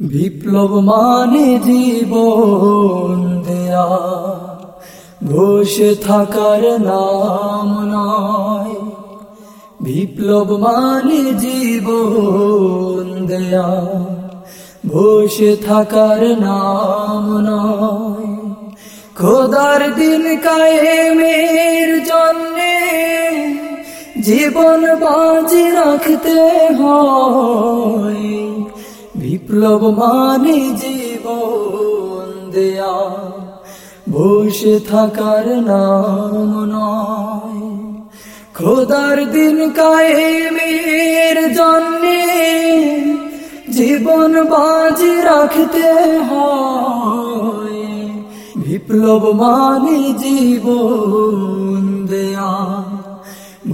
বিপ্লব মানে জীবন দেয়া, বসে থাকার নাম নয়। বিপ্লব মানে জীবন দেয়া, বসে থাকার নাম নয়। খোদার দিন কায়েমের জন্যে জীবন বাজি রাখতে হয়। বিপ্লব মানে জীবন দেয়া, বসে থাকার নাম খোদার দিন কায়েমের জন্যে জীবন বাজি রাখতে হয়। বিপ্লব মানে জীবন দেয়া,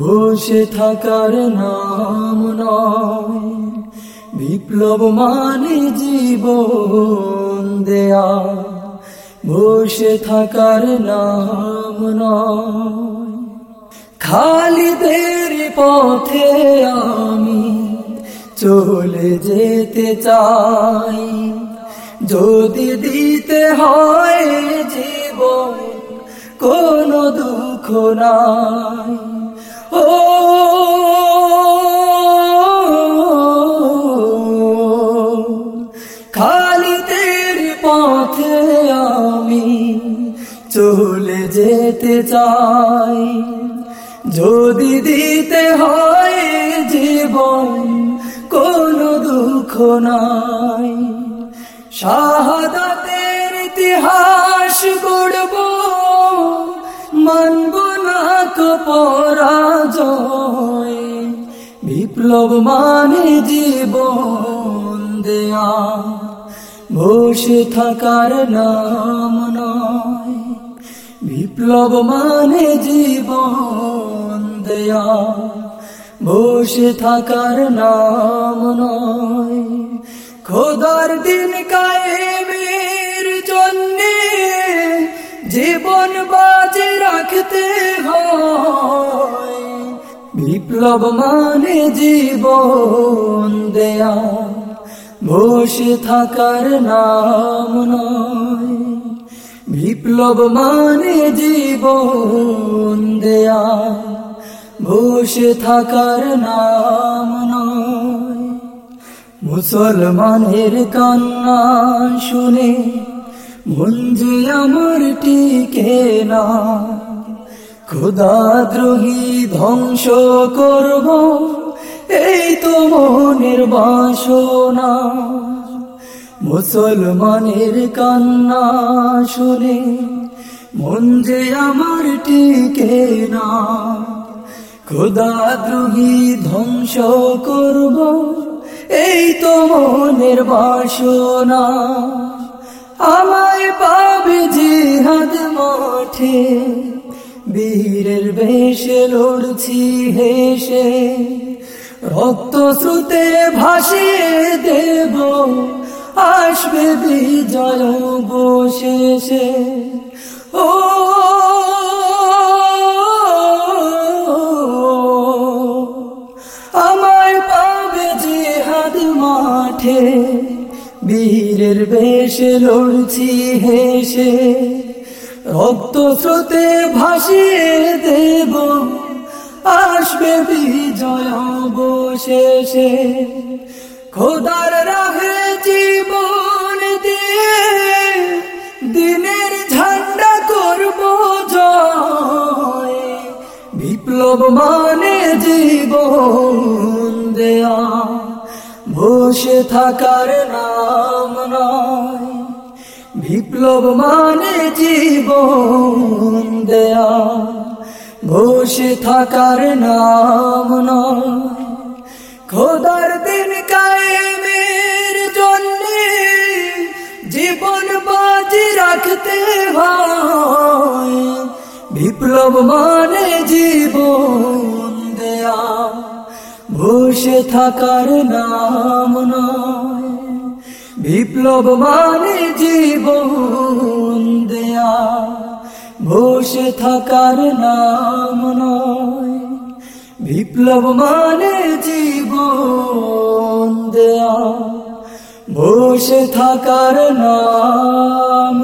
বসে থাকার নাম নয়। বিপ্লব মানে জীবন দেয়া। বসে থাকার নাম নয়। খালিদের পথে আমি চলে যেতে চাই। যদি দিতে হয় জীবন, কোনো দুঃখ নাই। ও চলে যেতে চাই। যদি দিতে হয় জীবন, কোনো দুঃখ নাই। শাহাদাতের ইতিহাস গড়ব, মানব না পরাজয়। বিপ্লব মানে জীবন দেয়া, বসে থাকার নাম বিপ্লব মানে জীবন দেয়া। বসে থাকার নাম নয়। খোদার দিন কায়েমের জন্যে জীবন বাজে রাখতে হয়। বিপ্লব মানে জীবন দেয়া। বসে থাকার নাম নয়। বিপ্লব মানে জীবন দেয়া বসে থাকার নাম মুসলমানের কান্না শুনে মন আমার টিকে না। ক্ষুদাদ্রোহী ধ্বংস করব, এই তো মনের বাসনা। মুসলমানের কান্না শুনে মন যে আমার টিকে না। ক্ষুদাদ্রোহী ধ্বংস করব, এই তো মনের বাসনা। আমায় পাবে জিহাদ মাঠে, বীরের বেশে লড়ছি হেসে। রক্ত শ্রুতে ভাসিয়ে দেব আসবে বিজয় বসেছে ও, আমায় পাবে জিহাদ মাঠে, বীরের বেশে লড়ছি হেসে। রক্ত স্রোতে ভাসিয়ে দেব, আসবে বিজয় অবশেষে খোদার রাহে জীবন দিয়ে দিনের ঝান্ডা করব জয়। বিপ্লব মানে জীবন দেয়া। বসে থাকার নাম নয়। বিপ্লব মানে জীবন দেয়া। বসে থাকার নাম নয়। খোদার দিন রাখতে হয় বিপ্লব মানে জীবন দেয়া। বসে থাকার নাম বিপ্লব মানে জীবন দেয়া। বসে থাকার নাম বিপ্লব মানে জীবন দেয়া। বসে থাকার নাম